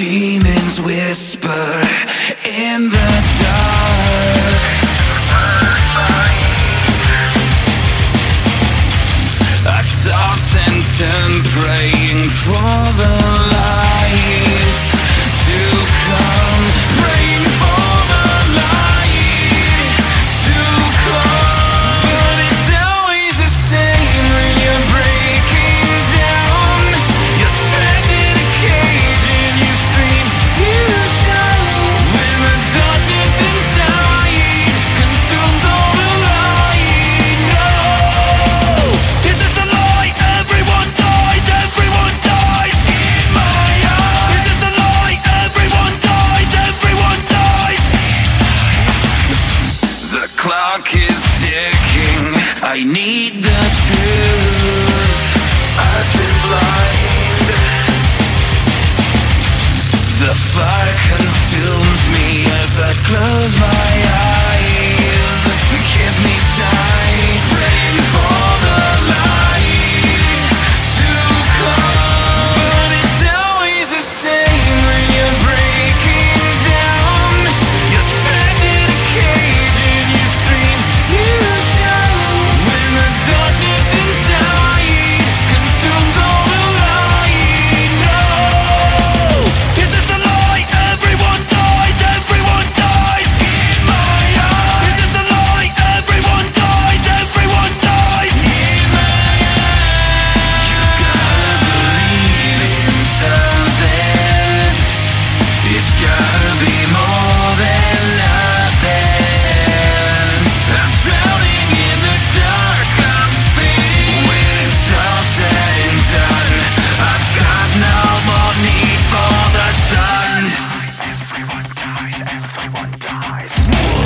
demons whisper in the dark. praying for them. clock is ticking. I need the truth. I've been blind. The fire consumes me as I close my eyes one dies.